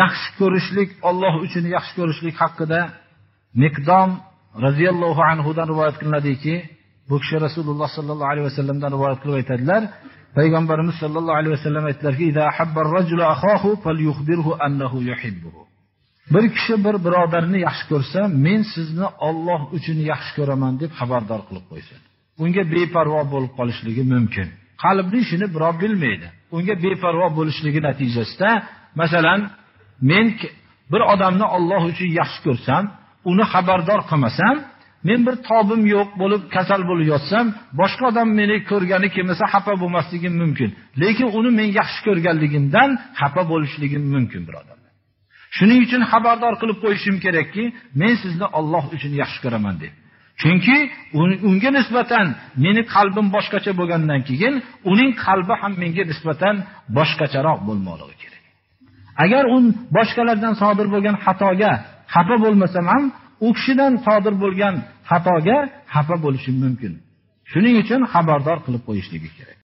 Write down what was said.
yaxshi ko'rishlik Alloh uchun yaxshi ko'rishlik haqida Miqdom radhiyallohu anhudan rivoyat qilinadiki, bu kishi Rasululloh sallallohu alayhi vasallamdan rivoyat qilib aytadilar, payg'ambarimiz sallallohu alayhi vasallam aytdilarki, "Idha habbar rajulu akhahu falyukhbirhu annahu yuhibbuhu." Bir kishi bir birodarni yaxshi ko'rsa, men sizni Alloh uchun yaxshi ko'raman deb xabardor qilib qo'ysin. Unga beparvo bo'lib qolishligi mumkin. Qalbni shuni birov bilmaydi. Unga beparvo bo'lishligi natijasida, masalan, men bir odamni Alloh uchun yaxshi ko'rsam, uni xabardor qilmasam, men bir tobim yo'q bo'lib kasal bo'lib yotsam, boshqa odam meni ko'rgani kelmasa xafa bo'lmasligim mumkin. Lekin uni men yaxshi ko'rganligimdan xafa bo'lishligim mumkin, birodarlar. Shuning uchun xabardor qilib qo'yishim kerakki, men sizni Alloh uchun yaxshi ko'raman deb. Chunki unga nisbatan meni qalbim boshqacha bo'lgandan keyin, uning qalbi ham menga nisbatan boshqacharoq bo'lmoqligi kerak. Agar u boshqalardan sodir bo'lgan xatoga xafa bo'lmasam ham, u kishidan sodir bo'lgan xatoga xafa bo'lishim mumkin. Shuning uchun xabardor qilib qo'yishligi kerak.